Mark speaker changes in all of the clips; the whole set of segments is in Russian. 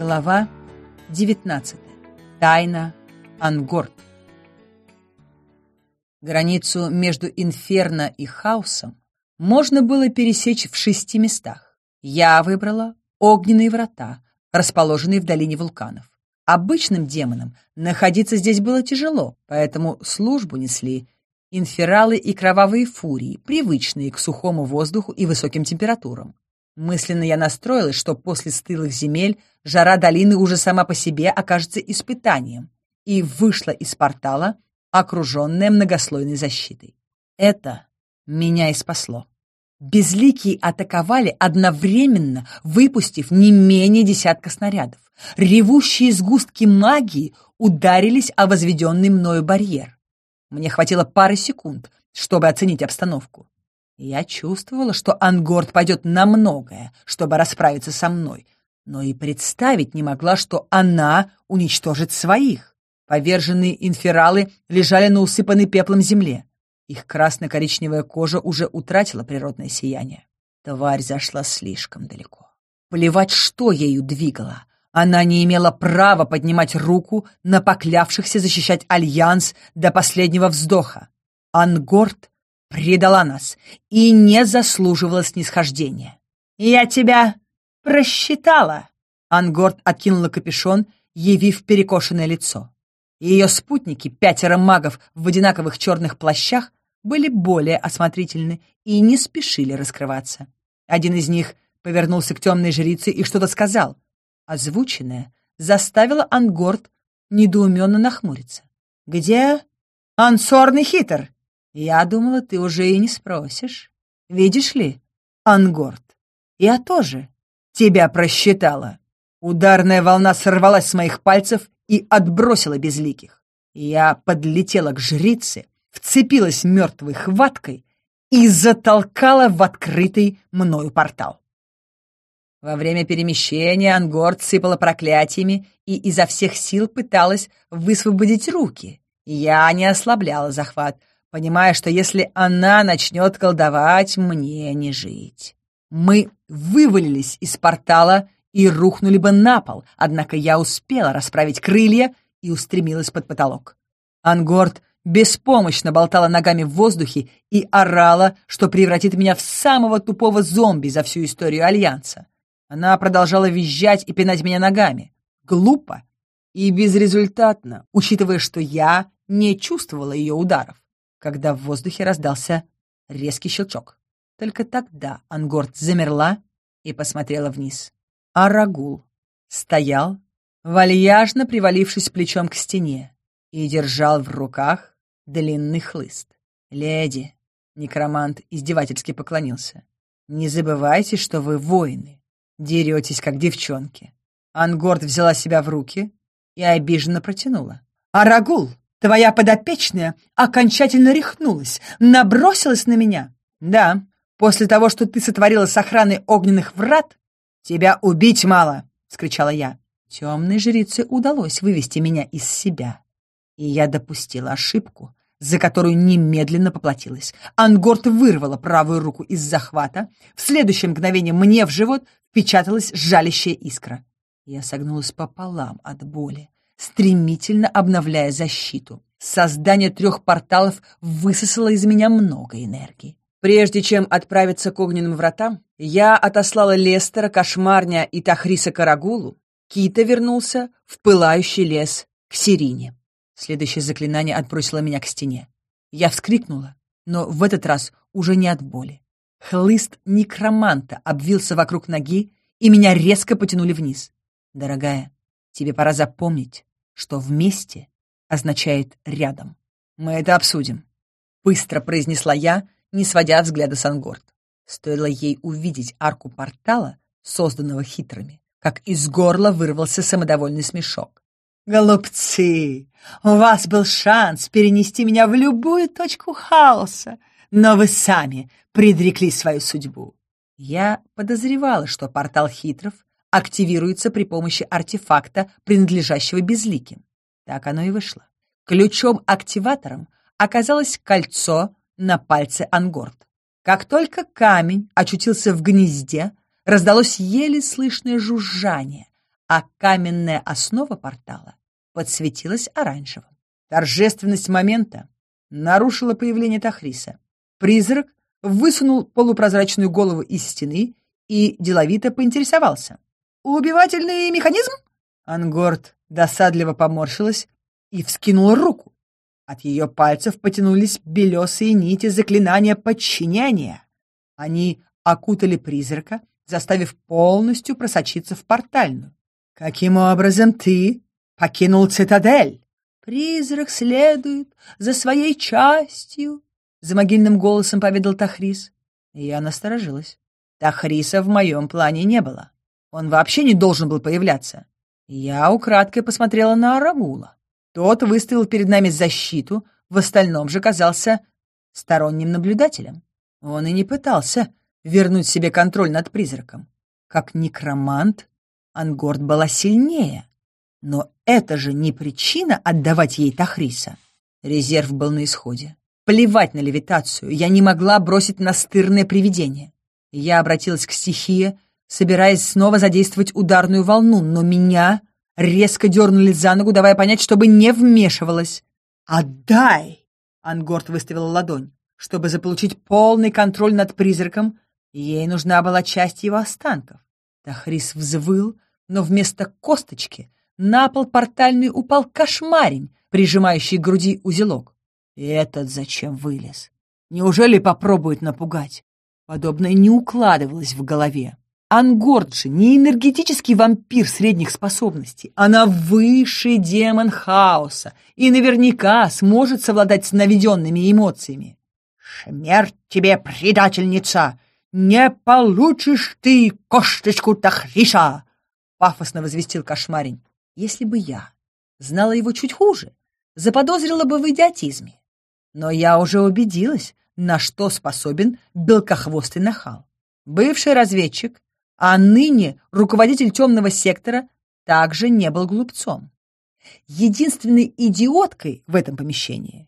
Speaker 1: Глава 19. Тайна Ангорд. Границу между инферно и хаосом можно было пересечь в шести местах. Я выбрала огненные врата, расположенные в долине вулканов. Обычным демонам находиться здесь было тяжело, поэтому службу несли инфералы и кровавые фурии, привычные к сухому воздуху и высоким температурам. Мысленно я настроилась, что после стылых земель жара долины уже сама по себе окажется испытанием, и вышла из портала, окруженная многослойной защитой. Это меня и спасло. Безликие атаковали одновременно, выпустив не менее десятка снарядов. Ревущие сгустки магии ударились о возведенный мною барьер. Мне хватило пары секунд, чтобы оценить обстановку. Я чувствовала, что Ангорд пойдет на многое, чтобы расправиться со мной, но и представить не могла, что она уничтожит своих. Поверженные инфералы лежали на усыпанной пеплом земле. Их красно-коричневая кожа уже утратила природное сияние. Тварь зашла слишком далеко. Плевать, что ею двигало. Она не имела права поднимать руку на поклявшихся защищать Альянс до последнего вздоха. Ангорд предала нас и не заслуживала снисхождения. Я тебя просчитала!» Ангорд откинула капюшон, явив перекошенное лицо. Ее спутники, пятеро магов в одинаковых черных плащах, были более осмотрительны и не спешили раскрываться. Один из них повернулся к темной жрице и что-то сказал. Озвученное заставило Ангорд недоуменно нахмуриться. «Где ансорный хитр?» Я думала, ты уже и не спросишь. Видишь ли, Ангорд, я тоже тебя просчитала. Ударная волна сорвалась с моих пальцев и отбросила безликих. Я подлетела к жрице, вцепилась мертвой хваткой и затолкала в открытый мною портал. Во время перемещения Ангорд сыпала проклятиями и изо всех сил пыталась высвободить руки. Я не ослабляла захват — понимая, что если она начнет колдовать, мне не жить. Мы вывалились из портала и рухнули бы на пол, однако я успела расправить крылья и устремилась под потолок. Ангорд беспомощно болтала ногами в воздухе и орала, что превратит меня в самого тупого зомби за всю историю Альянса. Она продолжала визжать и пинать меня ногами. Глупо и безрезультатно, учитывая, что я не чувствовала ее ударов когда в воздухе раздался резкий щелчок. Только тогда Ангорд замерла и посмотрела вниз. Арагул стоял, вальяжно привалившись плечом к стене, и держал в руках длинный хлыст. «Леди!» — некромант издевательски поклонился. «Не забывайте, что вы воины. Деретесь, как девчонки». Ангорд взяла себя в руки и обиженно протянула. «Арагул!» Твоя подопечная окончательно рехнулась, набросилась на меня. Да, после того, что ты сотворила с охраной огненных врат, тебя убить мало, — скричала я. Темной жрице удалось вывести меня из себя. И я допустила ошибку, за которую немедленно поплатилась. Ангорт вырвала правую руку из захвата. В следующее мгновение мне в живот впечаталась жалящая искра. Я согнулась пополам от боли стремительно обновляя защиту. Создание трех порталов высосало из меня много энергии. Прежде чем отправиться к огненным вратам, я отослала Лестера, Кошмарня и Тахриса Карагулу. Кита вернулся в пылающий лес к Сирине. Следующее заклинание отбросило меня к стене. Я вскрикнула, но в этот раз уже не от боли. Хлыст некроманта обвился вокруг ноги, и меня резко потянули вниз. «Дорогая, тебе пора запомнить, что «вместе» означает «рядом». «Мы это обсудим», — быстро произнесла я, не сводя взгляда с Ангорд. Стоило ей увидеть арку портала, созданного хитрыми, как из горла вырвался самодовольный смешок. «Голубцы, у вас был шанс перенести меня в любую точку хаоса, но вы сами предрекли свою судьбу». Я подозревала, что портал хитров активируется при помощи артефакта, принадлежащего безликим. Так оно и вышло. Ключом-активатором оказалось кольцо на пальце Ангорд. Как только камень очутился в гнезде, раздалось еле слышное жужжание, а каменная основа портала подсветилась оранжевым. Торжественность момента нарушила появление Тахриса. Призрак высунул полупрозрачную голову из стены и деловито поинтересовался — убивательный механизм?» Ангорд досадливо поморщилась и вскинула руку. От ее пальцев потянулись белесые нити заклинания подчинения. Они окутали призрака, заставив полностью просочиться в портальную. «Каким образом ты покинул цитадель?» «Призрак следует за своей частью», — за могильным голосом поведал Тахрис. Я насторожилась. Тахриса в моем плане не было. Он вообще не должен был появляться. Я украдкой посмотрела на Арагула. Тот выставил перед нами защиту, в остальном же казался сторонним наблюдателем. Он и не пытался вернуть себе контроль над призраком. Как некромант, Ангорд была сильнее. Но это же не причина отдавать ей Тахриса. Резерв был на исходе. Плевать на левитацию, я не могла бросить настырное привидение. Я обратилась к стихии, собираясь снова задействовать ударную волну, но меня резко дернули за ногу, давая понять, чтобы не вмешивалась. «Отдай!» — Ангорт выставила ладонь. Чтобы заполучить полный контроль над призраком, ей нужна была часть его останков. Тахрис взвыл, но вместо косточки на пол портальный упал кошмарень, прижимающий к груди узелок. И этот зачем вылез? Неужели попробует напугать? Подобное не укладывалось в голове. Ангорджи не энергетический вампир средних способностей. Она высший демон хаоса и наверняка сможет совладать с наведенными эмоциями. «Смерть тебе, предательница! Не получишь ты кошточку Тахриша!» пафосно возвестил кошмарень. «Если бы я знала его чуть хуже, заподозрила бы в идиотизме. Но я уже убедилась, на что способен белкохвостый нахал. Бывший разведчик а ныне руководитель темного сектора также не был глупцом. Единственной идиоткой в этом помещении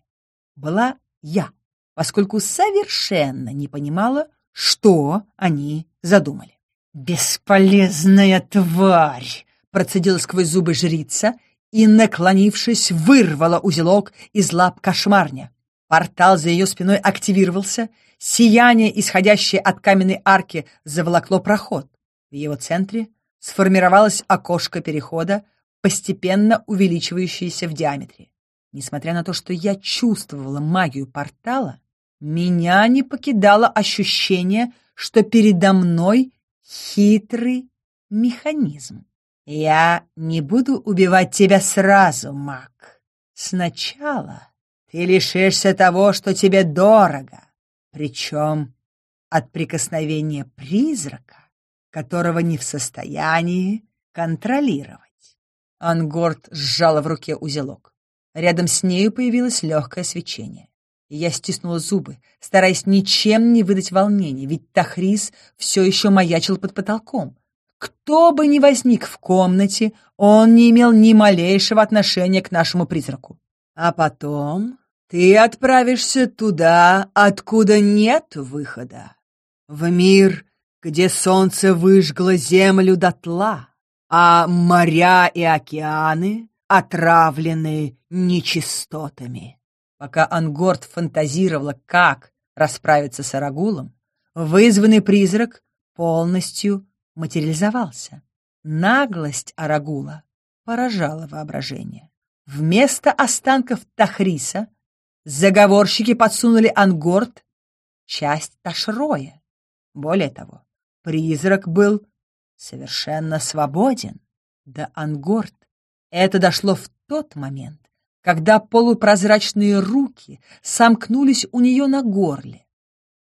Speaker 1: была я, поскольку совершенно не понимала, что они задумали. «Бесполезная тварь!» — процедила сквозь зубы жрица и, наклонившись, вырвала узелок из лап кошмарня. Портал за ее спиной активировался, сияние, исходящее от каменной арки, заволокло проход. В его центре сформировалось окошко перехода, постепенно увеличивающееся в диаметре. Несмотря на то, что я чувствовала магию портала, меня не покидало ощущение, что передо мной хитрый механизм. «Я не буду убивать тебя сразу, маг. Сначала ты лишишься того, что тебе дорого, причем от прикосновения призрака которого не в состоянии контролировать. Ангорд сжала в руке узелок. Рядом с нею появилось легкое свечение. Я стиснула зубы, стараясь ничем не выдать волнения, ведь Тахрис все еще маячил под потолком. Кто бы ни возник в комнате, он не имел ни малейшего отношения к нашему призраку. А потом ты отправишься туда, откуда нет выхода. В мир где солнце выжгло землю дотла, а моря и океаны отравлены нечистотами. Пока Ангорд фантазировала, как расправиться с Арагулом, вызванный призрак полностью материализовался. Наглость Арагула поражала воображение. Вместо останков Тахриса заговорщики подсунули Ангорд часть Ташроя. Более того, Призрак был совершенно свободен. Да Ангорд! Это дошло в тот момент, когда полупрозрачные руки сомкнулись у нее на горле.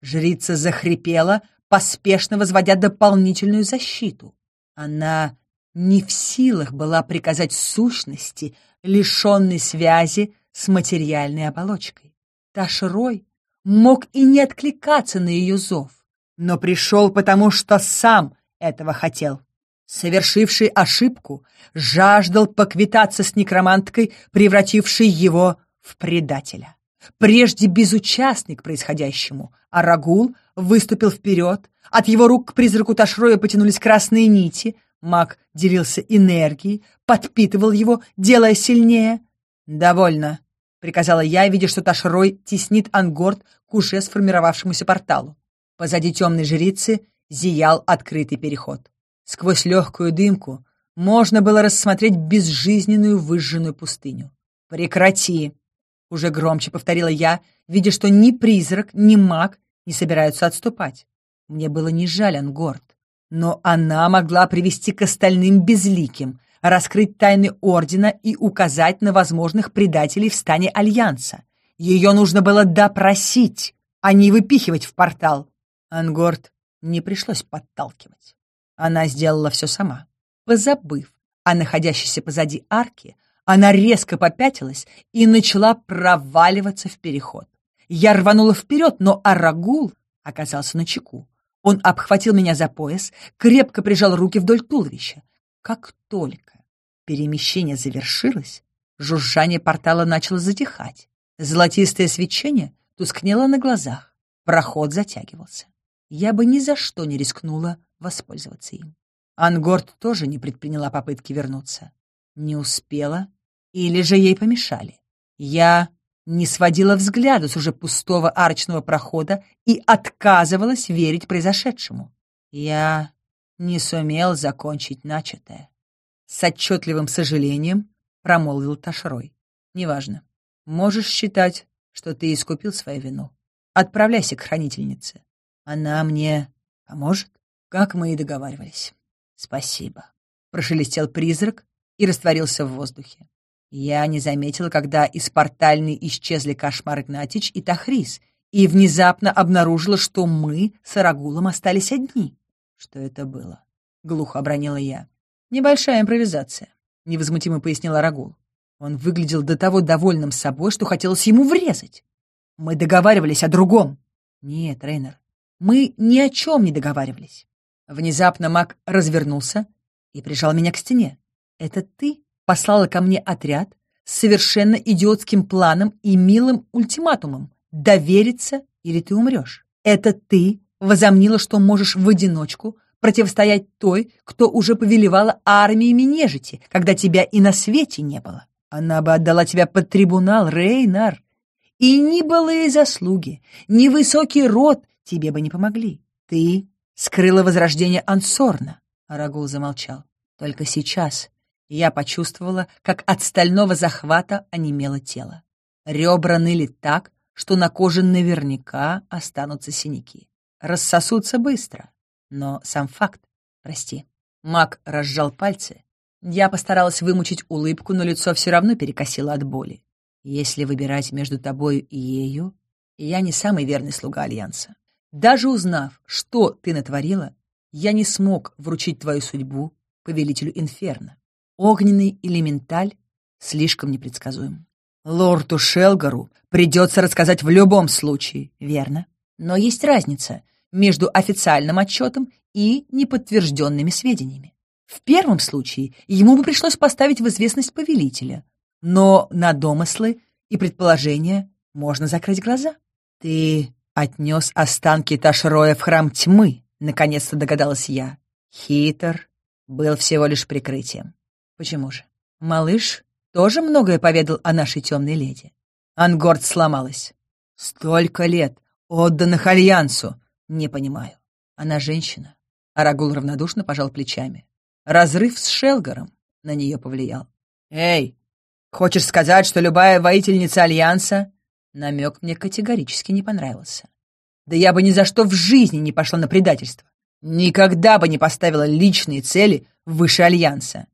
Speaker 1: Жрица захрипела, поспешно возводя дополнительную защиту. Она не в силах была приказать сущности, лишенной связи с материальной оболочкой. Ташрой мог и не откликаться на ее зов но пришел потому, что сам этого хотел. Совершивший ошибку, жаждал поквитаться с некроманткой, превратившей его в предателя. Прежде безучастник происходящему, а Рагул выступил вперед, от его рук к призраку Ташроя потянулись красные нити, маг делился энергией, подпитывал его, делая сильнее. «Довольно», — приказала я, видя, что Ташрой теснит ангорд к уже сформировавшемуся порталу. Позади темной жрицы зиял открытый переход. Сквозь легкую дымку можно было рассмотреть безжизненную выжженную пустыню. «Прекрати!» — уже громче повторила я, видя, что ни призрак, ни маг не собираются отступать. Мне было не жаль Ангорд, но она могла привести к остальным безликим, раскрыть тайны Ордена и указать на возможных предателей в стане Альянса. Ее нужно было допросить, а не выпихивать в портал. Ангорд не пришлось подталкивать. Она сделала все сама. Позабыв о находящейся позади арки она резко попятилась и начала проваливаться в переход. Я рванула вперед, но Арагул оказался на чеку. Он обхватил меня за пояс, крепко прижал руки вдоль туловища. Как только перемещение завершилось, жужжание портала начало затихать. Золотистое свечение тускнело на глазах. Проход затягивался я бы ни за что не рискнула воспользоваться им. Ангорд тоже не предприняла попытки вернуться. Не успела или же ей помешали. Я не сводила взгляда с уже пустого арочного прохода и отказывалась верить произошедшему. Я не сумел закончить начатое. С отчетливым сожалением промолвил Ташрой. «Неважно. Можешь считать, что ты искупил свою вину. Отправляйся к хранительнице. Она мне поможет, как мы и договаривались. Спасибо. Прошелестел призрак и растворился в воздухе. Я не заметила, когда из портальной исчезли Кошмар Игнатич и Тахрис, и внезапно обнаружила, что мы с Арагулом остались одни. Что это было? Глухо обронила я. Небольшая импровизация, невозмутимо пояснил Арагул. Он выглядел до того довольным собой, что хотелось ему врезать. Мы договаривались о другом. Нет, Рейнер, мы ни о чем не договаривались. Внезапно маг развернулся и прижал меня к стене. Это ты послала ко мне отряд с совершенно идиотским планом и милым ультиматумом «довериться или ты умрешь». Это ты возомнила, что можешь в одиночку противостоять той, кто уже повелевала армиями нежити, когда тебя и на свете не было. Она бы отдала тебя под трибунал, Рейнар. И ни былые заслуги, ни высокий род тебе бы не помогли. Ты скрыла возрождение Ансорна. Арагул замолчал. Только сейчас я почувствовала, как от стального захвата онемело тело. Ребра ныли так, что на коже наверняка останутся синяки. Рассосутся быстро. Но сам факт, прости. Мак разжал пальцы. Я постаралась вымучить улыбку, но лицо все равно перекосило от боли. Если выбирать между тобой и ею, я не самый верный слуга Альянса. Даже узнав, что ты натворила, я не смог вручить твою судьбу повелителю Инферно. Огненный элементаль слишком непредсказуем. Лорду Шелгару придется рассказать в любом случае, верно? Но есть разница между официальным отчетом и неподтвержденными сведениями. В первом случае ему бы пришлось поставить в известность повелителя, но на домыслы и предположения можно закрыть глаза. Ты отнес останки Ташроя в храм тьмы, наконец-то догадалась я. Хитр был всего лишь прикрытием. Почему же? Малыш тоже многое поведал о нашей темной леди. Ангорд сломалась. Столько лет отданных Альянсу. Не понимаю. Она женщина. Арагул равнодушно пожал плечами. Разрыв с Шелгаром на нее повлиял. «Эй, хочешь сказать, что любая воительница Альянса Намек мне категорически не понравился. Да я бы ни за что в жизни не пошла на предательство. Никогда бы не поставила личные цели выше Альянса.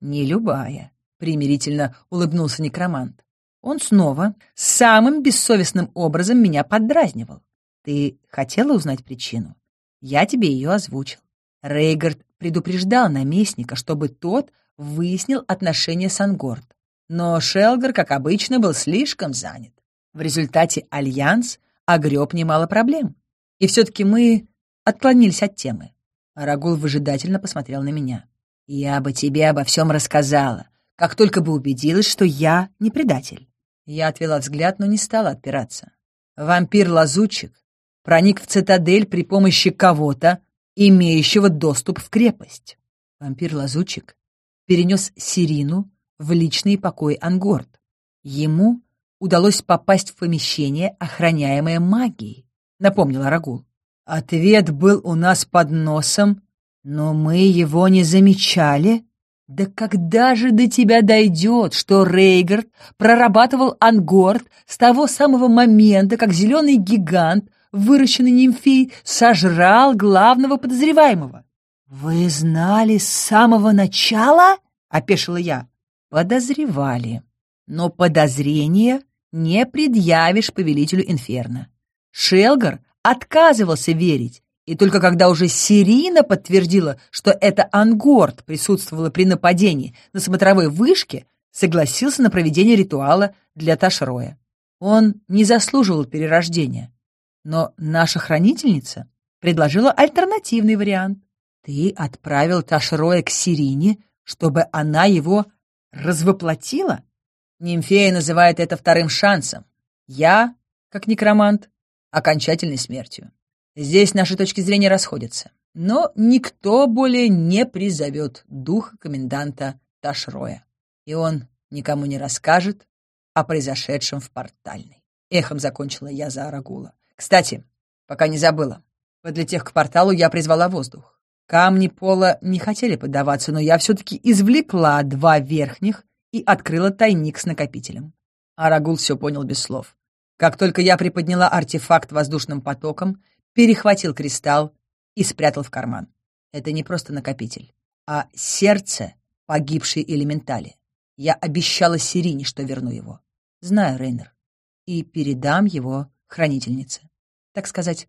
Speaker 1: Не любая, примирительно улыбнулся некромант. Он снова самым бессовестным образом меня поддразнивал. Ты хотела узнать причину? Я тебе ее озвучил. Рейгард предупреждал наместника, чтобы тот выяснил отношения с Ангорд. Но Шелгар, как обычно, был слишком занят. В результате Альянс огреб немало проблем. И все-таки мы отклонились от темы. Рагул выжидательно посмотрел на меня. «Я бы тебе обо всем рассказала, как только бы убедилась, что я не предатель». Я отвела взгляд, но не стала отпираться. Вампир-лазутчик проник в цитадель при помощи кого-то, имеющего доступ в крепость. Вампир-лазутчик перенес Сирину в личный покои Ангорд. Ему удалось попасть в помещение, охраняемое магией», — напомнила Рагул. «Ответ был у нас под носом, но мы его не замечали». «Да когда же до тебя дойдет, что Рейгард прорабатывал ангорд с того самого момента, как зеленый гигант, выращенный нимфей, сожрал главного подозреваемого?» «Вы знали с самого начала?» — опешила я. «Подозревали. Но подозрение не предъявишь повелителю Инферно. Шелгар отказывался верить, и только когда уже Сирина подтвердила, что это Ангорд присутствовала при нападении на смотровой вышке, согласился на проведение ритуала для Ташроя. Он не заслуживал перерождения. Но наша хранительница предложила альтернативный вариант. Ты отправил Ташроя к Сирине, чтобы она его развоплотила? Нимфея называет это вторым шансом. Я, как некромант, окончательной смертью. Здесь наши точки зрения расходятся. Но никто более не призовет духа коменданта Ташроя. И он никому не расскажет о произошедшем в портальной. Эхом закончила я за Арагула. Кстати, пока не забыла. Подлетев к порталу, я призвала воздух. Камни пола не хотели поддаваться, но я все-таки извлекла два верхних и открыла тайник с накопителем. Арагул все понял без слов. Как только я приподняла артефакт воздушным потоком, перехватил кристалл и спрятал в карман. Это не просто накопитель, а сердце погибшей элементали. Я обещала Сирине, что верну его. Знаю, Рейнер. И передам его хранительнице. Так сказать,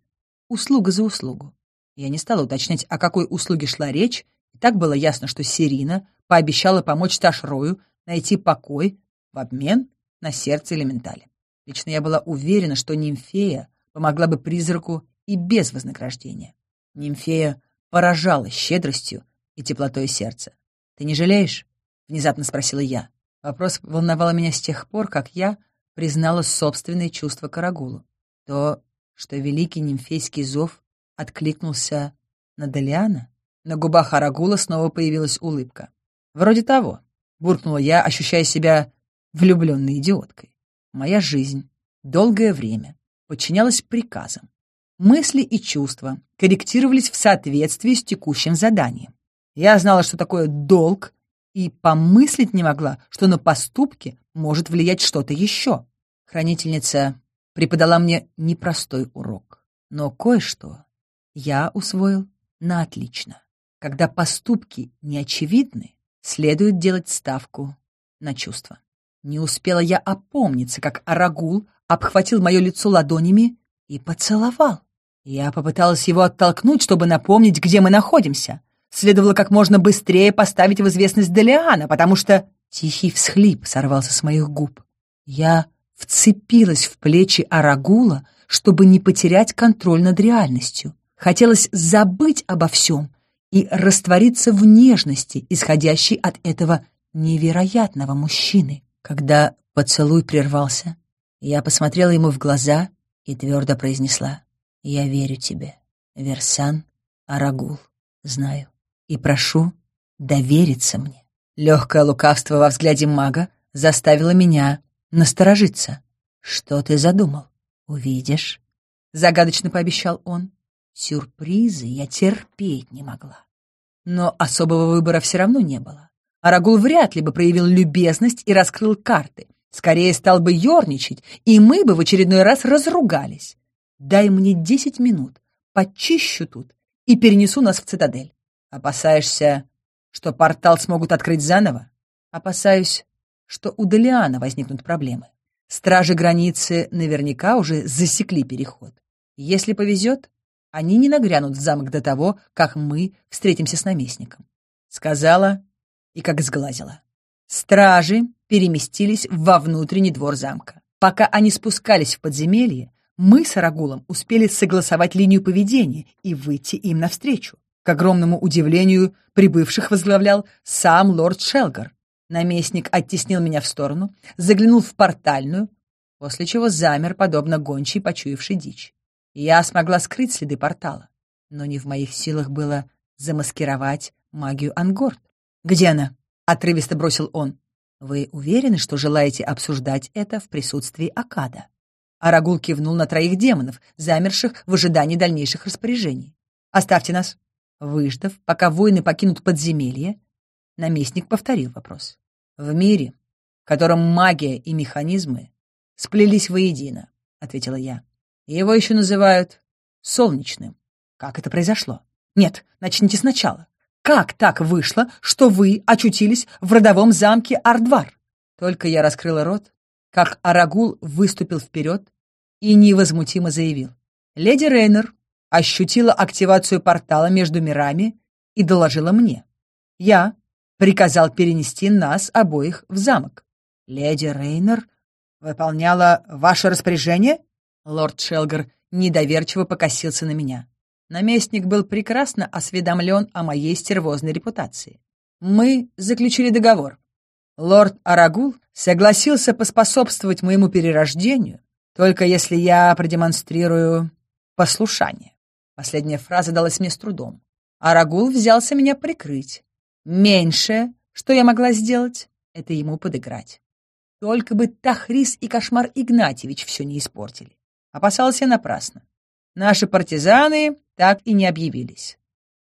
Speaker 1: услуга за услугу. Я не стала уточнять, о какой услуге шла речь, и так было ясно, что Сирина пообещала помочь Ташрою найти покой в обмен на сердце элементали. Лично я была уверена, что нимфея помогла бы призраку и без вознаграждения. Нимфея поражала щедростью и теплотой сердца. «Ты не жалеешь?» — внезапно спросила я. Вопрос волновал меня с тех пор, как я признала собственные чувства Карагулу. То, что великий нимфейский зов откликнулся на Делиана. На губах Арагула снова появилась улыбка. «Вроде того», — буркнула я, ощущая себя влюбленной идиоткой. Моя жизнь долгое время подчинялась приказам. Мысли и чувства корректировались в соответствии с текущим заданием. Я знала, что такое долг, и помыслить не могла, что на поступки может влиять что-то еще. Хранительница преподала мне непростой урок, но кое-что я усвоил на отлично. Когда поступки неочевидны следует делать ставку на чувства. Не успела я опомниться, как Арагул обхватил мое лицо ладонями и поцеловал. Я попыталась его оттолкнуть, чтобы напомнить, где мы находимся. Следовало как можно быстрее поставить в известность Делиана, потому что тихий всхлип сорвался с моих губ. Я вцепилась в плечи Арагула, чтобы не потерять контроль над реальностью. Хотелось забыть обо всем, и раствориться в нежности, исходящей от этого невероятного мужчины. Когда поцелуй прервался, я посмотрела ему в глаза и твердо произнесла «Я верю тебе, Версан Арагул, знаю, и прошу довериться мне». Легкое лукавство во взгляде мага заставило меня насторожиться. «Что ты задумал? Увидишь?» — загадочно пообещал он. Сюрпризы я терпеть не могла. Но особого выбора все равно не было. Арагул вряд ли бы проявил любезность и раскрыл карты. Скорее стал бы ерничать, и мы бы в очередной раз разругались. Дай мне десять минут, почищу тут и перенесу нас в цитадель. Опасаешься, что портал смогут открыть заново? Опасаюсь, что у Делиана возникнут проблемы. Стражи границы наверняка уже засекли переход. Если повезет, они не нагрянут в замок до того, как мы встретимся с наместником. Сказала и как сглазила. Стражи переместились во внутренний двор замка. Пока они спускались в подземелье, мы с Арагулом успели согласовать линию поведения и выйти им навстречу. К огромному удивлению прибывших возглавлял сам лорд Шелгар. Наместник оттеснил меня в сторону, заглянул в портальную, после чего замер, подобно гончей, почуявший дичь. Я смогла скрыть следы портала, но не в моих силах было замаскировать магию Ангорд. «Где она?» — отрывисто бросил он. «Вы уверены, что желаете обсуждать это в присутствии Акада?» Арагул кивнул на троих демонов, замерших в ожидании дальнейших распоряжений. «Оставьте нас!» Выждав, пока воины покинут подземелье, наместник повторил вопрос. «В мире, в котором магия и механизмы сплелись воедино», — ответила я. Его еще называют солнечным. Как это произошло? Нет, начните сначала. Как так вышло, что вы очутились в родовом замке Ардвар? Только я раскрыла рот, как Арагул выступил вперед и невозмутимо заявил. Леди Рейнер ощутила активацию портала между мирами и доложила мне. Я приказал перенести нас обоих в замок. Леди Рейнер выполняла ваше распоряжение? Лорд Шелгар недоверчиво покосился на меня. Наместник был прекрасно осведомлен о моей стервозной репутации. Мы заключили договор. Лорд Арагул согласился поспособствовать моему перерождению, только если я продемонстрирую послушание. Последняя фраза далась мне с трудом. Арагул взялся меня прикрыть. Меньшее, что я могла сделать, это ему подыграть. Только бы Тахрис и Кошмар Игнатьевич все не испортили опасался напрасно. Наши партизаны так и не объявились.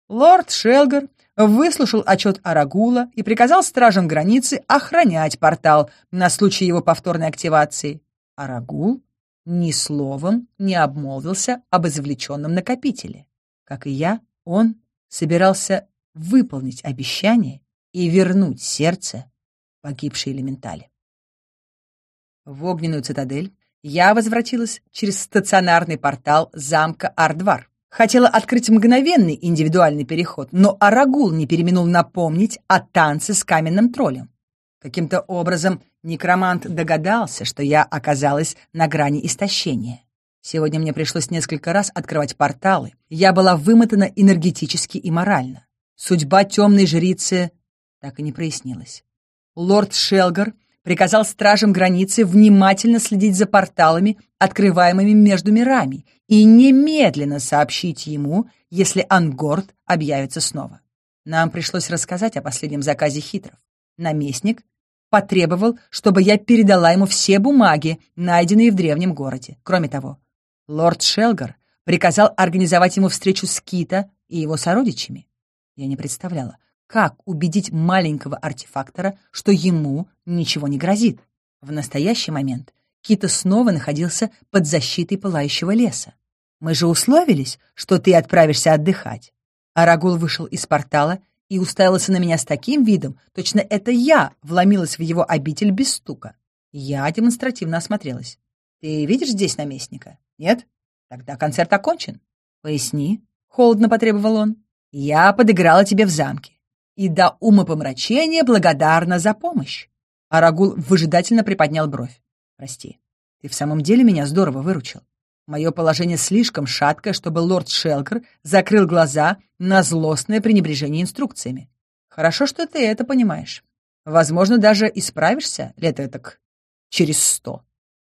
Speaker 1: Лорд Шелгар выслушал отчет Арагула и приказал стражам границы охранять портал на случай его повторной активации. Арагул ни словом не обмолвился об извлеченном накопителе. Как и я, он собирался выполнить обещание и вернуть сердце погибшей элементали. В огненную цитадель я возвратилась через стационарный портал замка Ардвар. Хотела открыть мгновенный индивидуальный переход, но Арагул не переминул напомнить о танце с каменным троллем. Каким-то образом некромант догадался, что я оказалась на грани истощения. Сегодня мне пришлось несколько раз открывать порталы. Я была вымотана энергетически и морально. Судьба темной жрицы так и не прояснилась. Лорд Шелгар приказал стражам границы внимательно следить за порталами, открываемыми между мирами, и немедленно сообщить ему, если Ангорд объявится снова. Нам пришлось рассказать о последнем заказе хитров. Наместник потребовал, чтобы я передала ему все бумаги, найденные в древнем городе. Кроме того, лорд Шелгар приказал организовать ему встречу с Кита и его сородичами. Я не представляла, как убедить маленького артефактора, что ему ничего не грозит? В настоящий момент Кита снова находился под защитой пылающего леса. «Мы же условились, что ты отправишься отдыхать». Арагул вышел из портала и уставился на меня с таким видом, точно это я вломилась в его обитель без стука. Я демонстративно осмотрелась. «Ты видишь здесь наместника? Нет? Тогда концерт окончен». «Поясни», — холодно потребовал он. «Я подыграла тебе в замке и до умопомрачения благодарна за помощь. Арагул выжидательно приподнял бровь. «Прости, ты в самом деле меня здорово выручил. Мое положение слишком шаткое, чтобы лорд Шелкер закрыл глаза на злостное пренебрежение инструкциями. Хорошо, что ты это понимаешь. Возможно, даже исправишься лет этак через сто.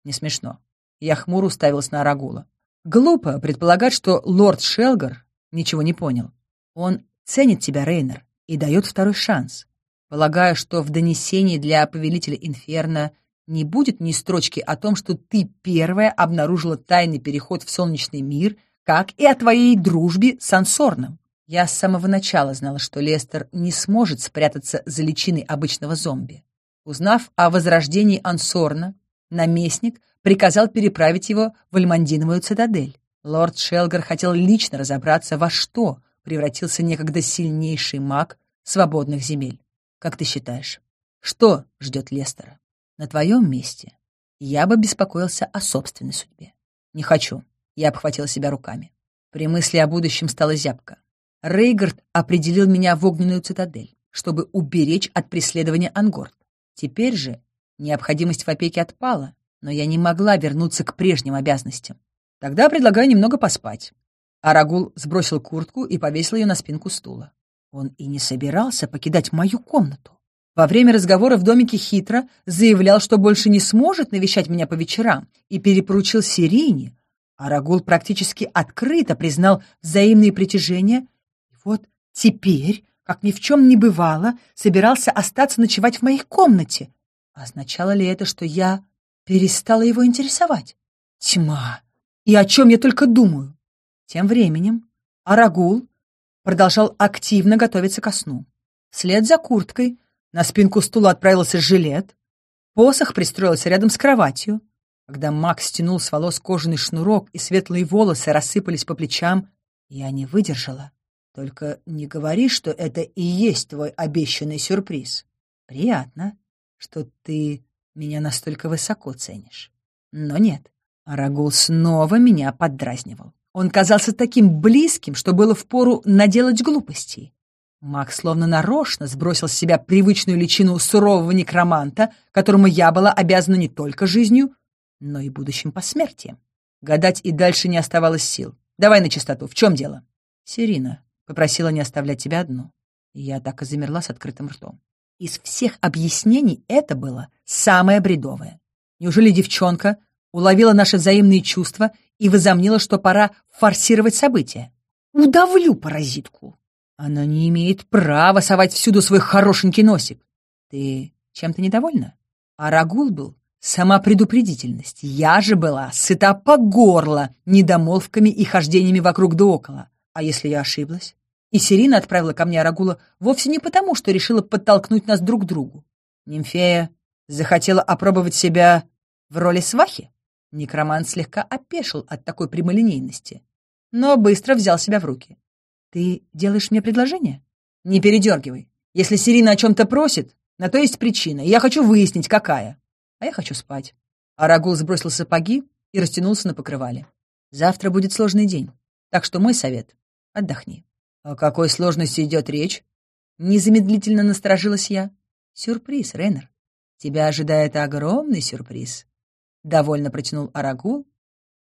Speaker 1: Не смешно». Я хмуро уставилась на Арагула. Глупо предполагать, что лорд Шелгар ничего не понял. Он ценит тебя, Рейнер и дает второй шанс, полагая, что в донесении для повелителя Инферно не будет ни строчки о том, что ты первая обнаружила тайный переход в солнечный мир, как и о твоей дружбе с Ансорном. Я с самого начала знала, что Лестер не сможет спрятаться за личиной обычного зомби. Узнав о возрождении Ансорна, наместник приказал переправить его в Альмандиновую цитадель. Лорд Шелгар хотел лично разобраться, во что превратился некогда сильнейший маг свободных земель. Как ты считаешь, что ждет Лестера? На твоем месте я бы беспокоился о собственной судьбе. Не хочу. Я обхватил себя руками. При мысли о будущем стало зябко. Рейгард определил меня в огненную цитадель, чтобы уберечь от преследования Ангорд. Теперь же необходимость в опеке отпала, но я не могла вернуться к прежним обязанностям. Тогда предлагаю немного поспать. Арагул сбросил куртку и повесил ее на спинку стула. Он и не собирался покидать мою комнату. Во время разговора в домике хитро заявлял, что больше не сможет навещать меня по вечерам, и перепоручил Сирине. Арагул практически открыто признал взаимные притяжения. И вот теперь, как ни в чем не бывало, собирался остаться ночевать в моей комнате. Означало ли это, что я перестала его интересовать? Тьма! И о чем я только думаю? Тем временем Арагул продолжал активно готовиться ко сну. Вслед за курткой на спинку стула отправился жилет, посох пристроился рядом с кроватью. Когда Макс стянул с волос кожаный шнурок, и светлые волосы рассыпались по плечам, я не выдержала. Только не говори, что это и есть твой обещанный сюрприз. Приятно, что ты меня настолько высоко ценишь. Но нет, Арагул снова меня поддразнивал. Он казался таким близким, что было впору наделать глупостей. Маг словно нарочно сбросил с себя привычную личину сурового некроманта, которому я была обязана не только жизнью, но и будущим посмертием. Гадать и дальше не оставалось сил. Давай на чистоту. В чем дело? Сирина попросила не оставлять тебя одну. Я так и замерла с открытым ртом. Из всех объяснений это было самое бредовое. Неужели девчонка уловила наши взаимные чувства и возомнила, что пора форсировать события. Удавлю паразитку. Она не имеет права совать всюду свой хорошенький носик. Ты чем-то недовольна? Арагул был сама предупредительность. Я же была сыта по горло недомолвками и хождениями вокруг да около. А если я ошиблась? И Сирина отправила ко мне Арагула вовсе не потому, что решила подтолкнуть нас друг к другу. Нимфея захотела опробовать себя в роли свахи? Некромант слегка опешил от такой прямолинейности, но быстро взял себя в руки. «Ты делаешь мне предложение?» «Не передергивай. Если Сирина о чем-то просит, на то есть причина, и я хочу выяснить, какая. А я хочу спать». Арагул сбросил сапоги и растянулся на покрывале. «Завтра будет сложный день, так что мой совет — отдохни». «О какой сложности идет речь?» Незамедлительно насторожилась я. «Сюрприз, Рейнер. Тебя ожидает огромный сюрприз» довольно протянул Арагу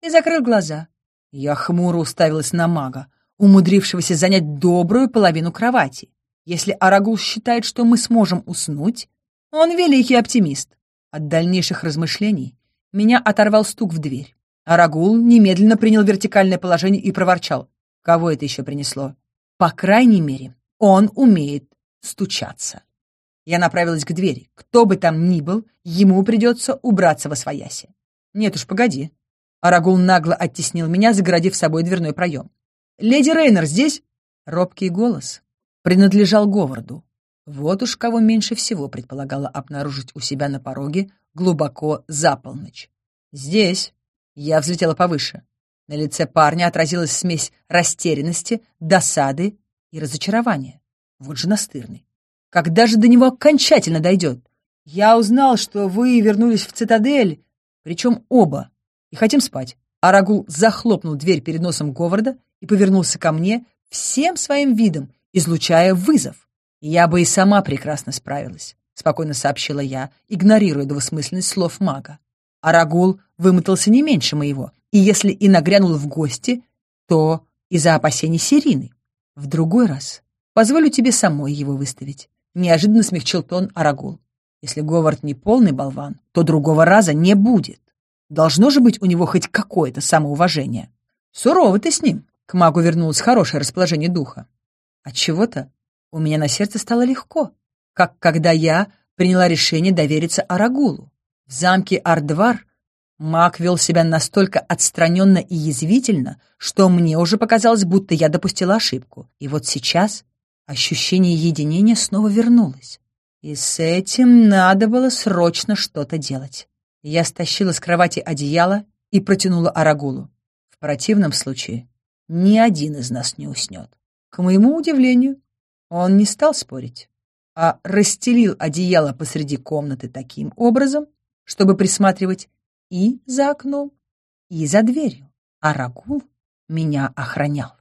Speaker 1: и закрыл глаза. Я хмуро уставилась на мага, умудрившегося занять добрую половину кровати. Если Арагул считает, что мы сможем уснуть, он великий оптимист. От дальнейших размышлений меня оторвал стук в дверь. Арагул немедленно принял вертикальное положение и проворчал. Кого это еще принесло? По крайней мере, он умеет стучаться. Я направилась к двери. Кто бы там ни был, ему придется убраться во свояси. Нет уж, погоди. Арагул нагло оттеснил меня, загородив собой дверной проем. «Леди Рейнер здесь?» Робкий голос принадлежал Говарду. Вот уж кого меньше всего предполагала обнаружить у себя на пороге глубоко за полночь. «Здесь!» Я взлетела повыше. На лице парня отразилась смесь растерянности, досады и разочарования. Вот же настырный. Когда же до него окончательно дойдет? Я узнал, что вы вернулись в цитадель, причем оба, и хотим спать. Арагул захлопнул дверь перед носом Говарда и повернулся ко мне всем своим видом, излучая вызов. Я бы и сама прекрасно справилась, спокойно сообщила я, игнорируя двусмысленность слов мага. Арагул вымотался не меньше моего, и если и нагрянул в гости, то из-за опасений Сирины. В другой раз позволю тебе самой его выставить. Неожиданно смягчил тон Арагул. Если Говард не полный болван, то другого раза не будет. Должно же быть у него хоть какое-то самоуважение. Сурово ты с ним. К магу вернулось хорошее расположение духа. От чего то у меня на сердце стало легко, как когда я приняла решение довериться Арагулу. В замке Ардвар маг вел себя настолько отстраненно и язвительно, что мне уже показалось, будто я допустила ошибку. И вот сейчас Ощущение единения снова вернулось. И с этим надо было срочно что-то делать. Я стащила с кровати одеяло и протянула Арагулу. В противном случае ни один из нас не уснет. К моему удивлению, он не стал спорить, а расстелил одеяло посреди комнаты таким образом, чтобы присматривать и за окном, и за дверью. Арагул меня охранял.